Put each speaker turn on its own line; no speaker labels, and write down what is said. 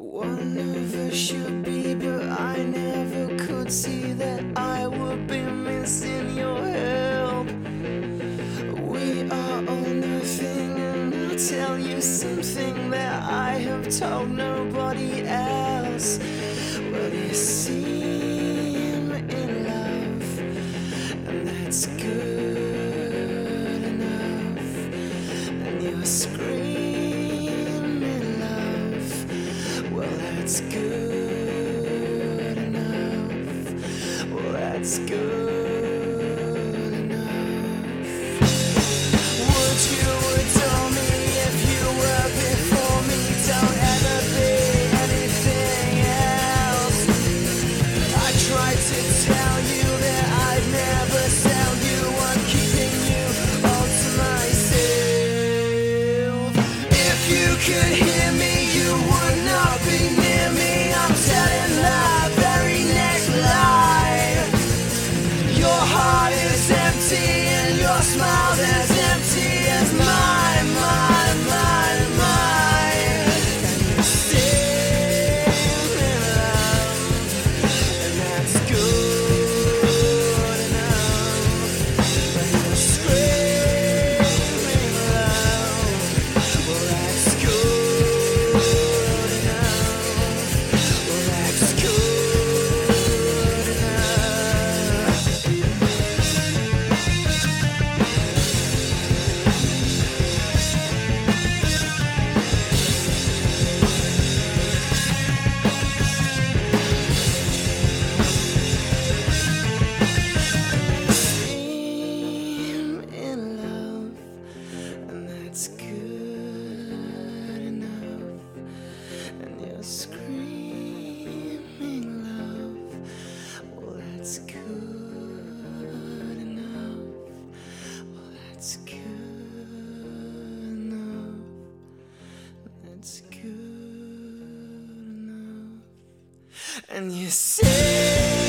One of us should be, but I never could see that I would be missing your help. We are all nothing, and I'll tell you something that I have told nobody else. Well, you seem in love, and that's good enough. And you're screaming that's good enough. Well, that's good enough. Would you adore me if you were before me? Don't ever be anything else. I tried to tell you that I'd never sell you. I'm keeping you all to myself. If you could your smile's as empty as mine, And you say